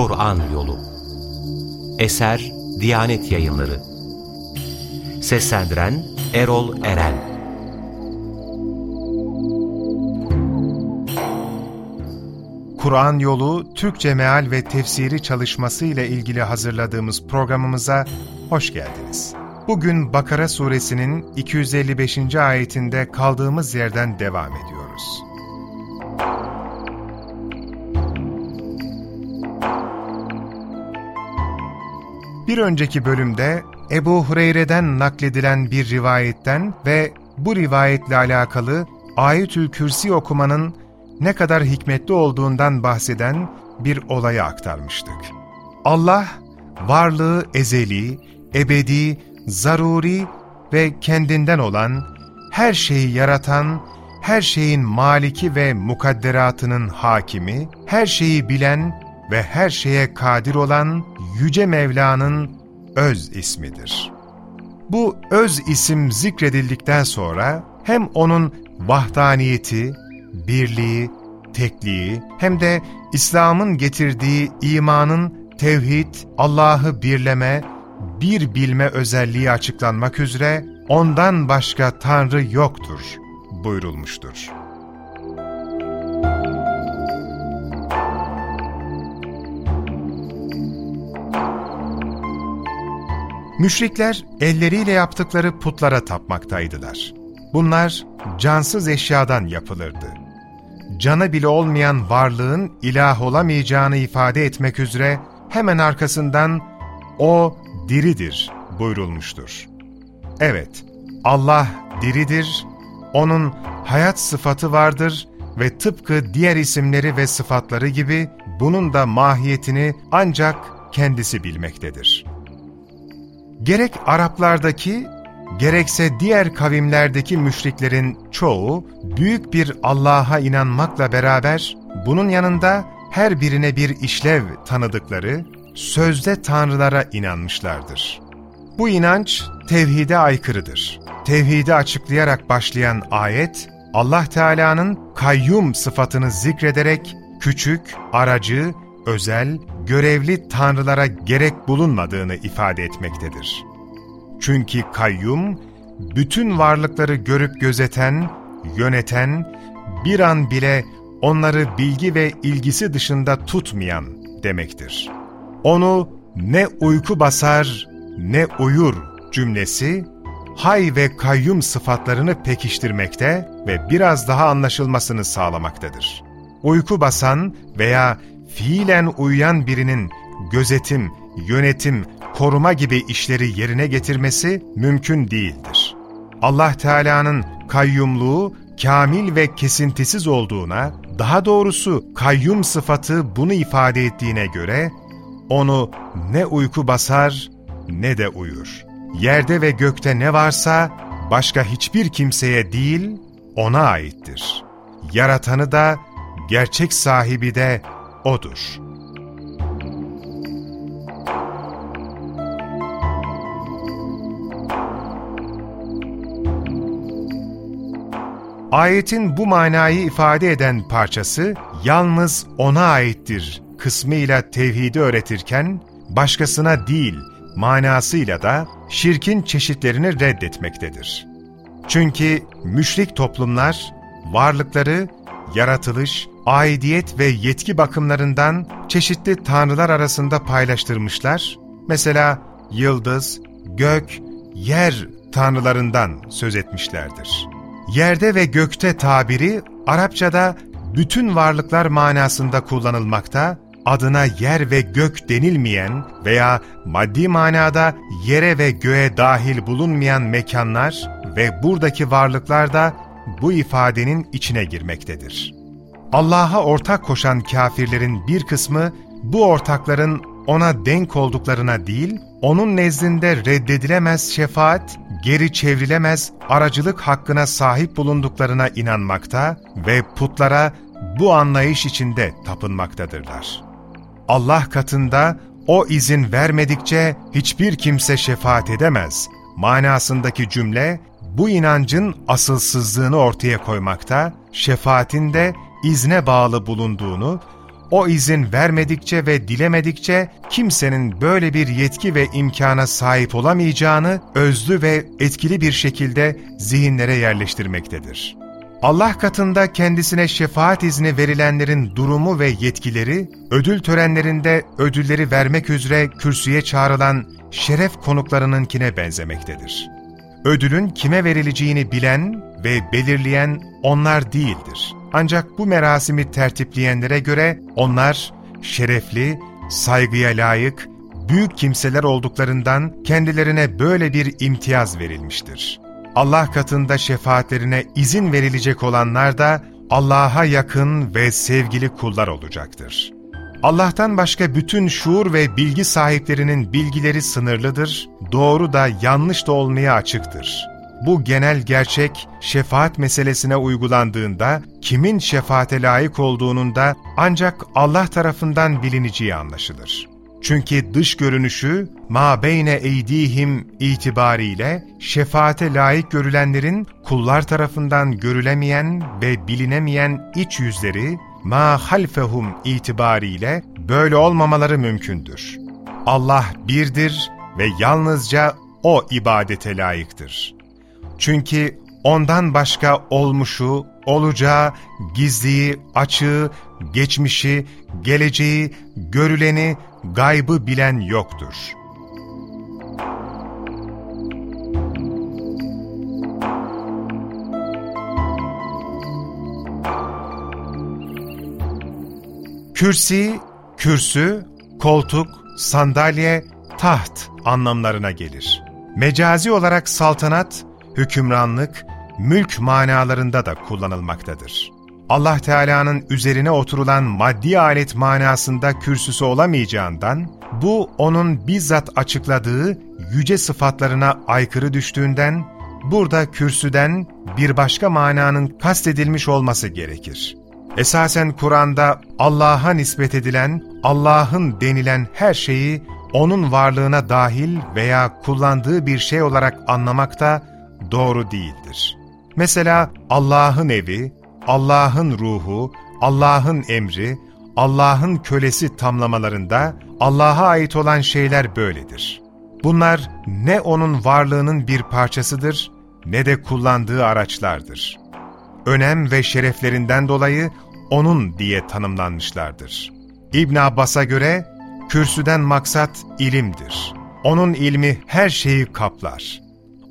Kur'an Yolu Eser Diyanet Yayınları Seslendiren Erol Eren Kur'an Yolu Türkçe Meal ve Tefsiri çalışması ile ilgili hazırladığımız programımıza hoş geldiniz. Bugün Bakara suresinin 255. ayetinde kaldığımız yerden devam ediyoruz. Bir önceki bölümde Ebu Hureyre'den nakledilen bir rivayetten ve bu rivayetle alakalı Ayetül Kürsi okumanın ne kadar hikmetli olduğundan bahseden bir olayı aktarmıştık. Allah, varlığı ezeli, ebedi, zaruri ve kendinden olan, her şeyi yaratan, her şeyin maliki ve mukadderatının hakimi, her şeyi bilen ve her şeye kadir olan Yüce Mevla'nın öz ismidir. Bu öz isim zikredildikten sonra hem O'nun vahdaniyeti, birliği, tekliği hem de İslam'ın getirdiği imanın tevhid, Allah'ı birleme, bir bilme özelliği açıklanmak üzere ondan başka Tanrı yoktur buyurulmuştur. Müşrikler elleriyle yaptıkları putlara tapmaktaydılar. Bunlar cansız eşyadan yapılırdı. Canı bile olmayan varlığın ilah olamayacağını ifade etmek üzere hemen arkasından o diridir buyurulmuştur. Evet, Allah diridir, O'nun hayat sıfatı vardır ve tıpkı diğer isimleri ve sıfatları gibi bunun da mahiyetini ancak kendisi bilmektedir. Gerek Araplardaki, gerekse diğer kavimlerdeki müşriklerin çoğu, büyük bir Allah'a inanmakla beraber, bunun yanında her birine bir işlev tanıdıkları, sözde tanrılara inanmışlardır. Bu inanç, tevhide aykırıdır. Tevhidi açıklayarak başlayan ayet, Allah Teala'nın kayyum sıfatını zikrederek, küçük, aracı, özel, görevli tanrılara gerek bulunmadığını ifade etmektedir. Çünkü kayyum, bütün varlıkları görüp gözeten, yöneten, bir an bile onları bilgi ve ilgisi dışında tutmayan demektir. Onu ne uyku basar ne uyur cümlesi, hay ve kayyum sıfatlarını pekiştirmekte ve biraz daha anlaşılmasını sağlamaktadır. Uyku basan veya fiilen uyuyan birinin gözetim, yönetim, koruma gibi işleri yerine getirmesi mümkün değildir. Allah Teala'nın kayyumluğu kamil ve kesintisiz olduğuna, daha doğrusu kayyum sıfatı bunu ifade ettiğine göre, onu ne uyku basar ne de uyur. Yerde ve gökte ne varsa başka hiçbir kimseye değil, ona aittir. Yaratanı da, gerçek sahibi de O'dur. Ayetin bu manayı ifade eden parçası, yalnız O'na aittir kısmıyla tevhidi öğretirken, başkasına değil manasıyla da şirkin çeşitlerini reddetmektedir. Çünkü müşrik toplumlar, varlıkları, yaratılış, aidiyet ve yetki bakımlarından çeşitli tanrılar arasında paylaştırmışlar. Mesela yıldız, gök, yer tanrılarından söz etmişlerdir. Yerde ve gökte tabiri Arapçada bütün varlıklar manasında kullanılmakta, adına yer ve gök denilmeyen veya maddi manada yere ve göğe dahil bulunmayan mekanlar ve buradaki varlıklar da bu ifadenin içine girmektedir. Allah'a ortak koşan kafirlerin bir kısmı bu ortakların ona denk olduklarına değil, onun nezdinde reddedilemez şefaat, geri çevrilemez aracılık hakkına sahip bulunduklarına inanmakta ve putlara bu anlayış içinde tapınmaktadırlar. Allah katında o izin vermedikçe hiçbir kimse şefaat edemez manasındaki cümle bu inancın asılsızlığını ortaya koymakta, şefaatin de izne bağlı bulunduğunu, o izin vermedikçe ve dilemedikçe kimsenin böyle bir yetki ve imkana sahip olamayacağını özlü ve etkili bir şekilde zihinlere yerleştirmektedir. Allah katında kendisine şefaat izni verilenlerin durumu ve yetkileri, ödül törenlerinde ödülleri vermek üzere kürsüye çağrılan şeref konuklarınınkine benzemektedir. Ödülün kime verileceğini bilen ve belirleyen onlar değildir. Ancak bu merasimi tertipleyenlere göre onlar şerefli, saygıya layık, büyük kimseler olduklarından kendilerine böyle bir imtiyaz verilmiştir. Allah katında şefaatlerine izin verilecek olanlar da Allah'a yakın ve sevgili kullar olacaktır. Allah'tan başka bütün şuur ve bilgi sahiplerinin bilgileri sınırlıdır, doğru da yanlış da olmaya açıktır. Bu genel gerçek şefaat meselesine uygulandığında kimin şefaate layık olduğunun da ancak Allah tarafından bilineceği anlaşılır. Çünkü dış görünüşü ma beyne eydihim itibariyle şefaate layık görülenlerin kullar tarafından görülemeyen ve bilinemeyen iç yüzleri ma halfehum itibariyle böyle olmamaları mümkündür. Allah birdir ve yalnızca O ibadete layıktır. Çünkü ondan başka olmuşu, olacağı, gizliyi, açığı, geçmişi, geleceği, görüleni, gaybı bilen yoktur. Kürsi, kürsü, koltuk, sandalye, taht anlamlarına gelir. Mecazi olarak saltanat, hükümranlık, mülk manalarında da kullanılmaktadır. Allah Teala'nın üzerine oturulan maddi alet manasında kürsüsü olamayacağından, bu onun bizzat açıkladığı yüce sıfatlarına aykırı düştüğünden, burada kürsüden bir başka mananın kastedilmiş olması gerekir. Esasen Kur'an'da Allah'a nispet edilen, Allah'ın denilen her şeyi O'nun varlığına dahil veya kullandığı bir şey olarak anlamak da doğru değildir. Mesela Allah'ın evi, Allah'ın ruhu, Allah'ın emri, Allah'ın kölesi tamlamalarında Allah'a ait olan şeyler böyledir. Bunlar ne O'nun varlığının bir parçasıdır ne de kullandığı araçlardır. Önem ve şereflerinden dolayı O'nun diye tanımlanmışlardır. İbn Abbas'a göre kürsüden maksat ilimdir. Onun ilmi her şeyi kaplar.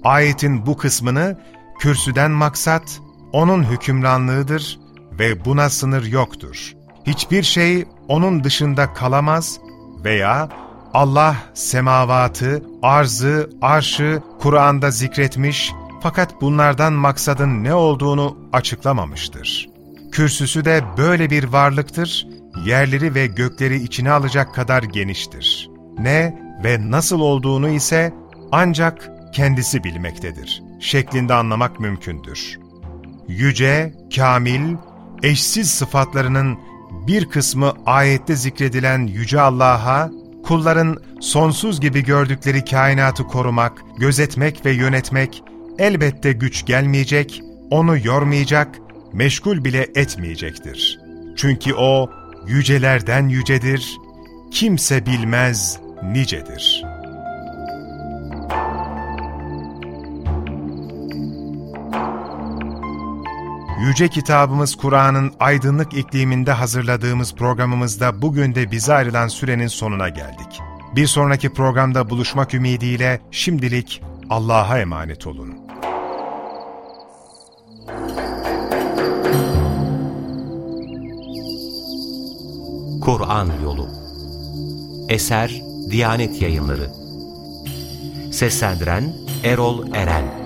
Ayetin bu kısmını kürsüden maksat onun hükümranlığıdır ve buna sınır yoktur. Hiçbir şey onun dışında kalamaz veya Allah semavatı, arzı, arşı Kur'an'da zikretmiş fakat bunlardan maksadın ne olduğunu açıklamamıştır. Kürsüsü de böyle bir varlıktır, yerleri ve gökleri içine alacak kadar geniştir. Ne ve nasıl olduğunu ise ancak kendisi bilmektedir. Şeklinde anlamak mümkündür. Yüce, kamil, eşsiz sıfatlarının bir kısmı ayette zikredilen Yüce Allah'a, kulların sonsuz gibi gördükleri kainatı korumak, gözetmek ve yönetmek elbette güç gelmeyecek, onu yormayacak, meşgul bile etmeyecektir. Çünkü O, yücelerden yücedir, kimse bilmez nicedir. Yüce kitabımız Kur'an'ın aydınlık ikliminde hazırladığımız programımızda bugün de bize ayrılan sürenin sonuna geldik. Bir sonraki programda buluşmak ümidiyle şimdilik Allah'a emanet olun. Kur'an Yolu Eser Diyanet Yayınları Seslendiren Erol Eren